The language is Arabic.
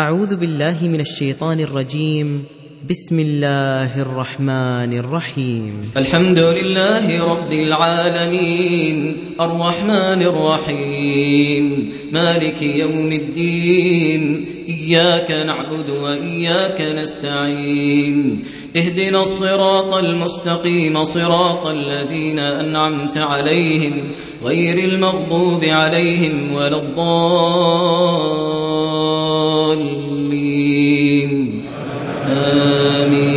أعوذ باللہ من الشیطان الرجیم بسم اللہ الرحمن الرحیم الحمد للہ رب العالمین الرحمن الرحیم مالک یوم الدین ایاک نعبد و ایاک نستعین اهدنا الصراط المستقيم صراط الذين أنعمت عليهم غير المغضوب عليهم ولا الضال آمين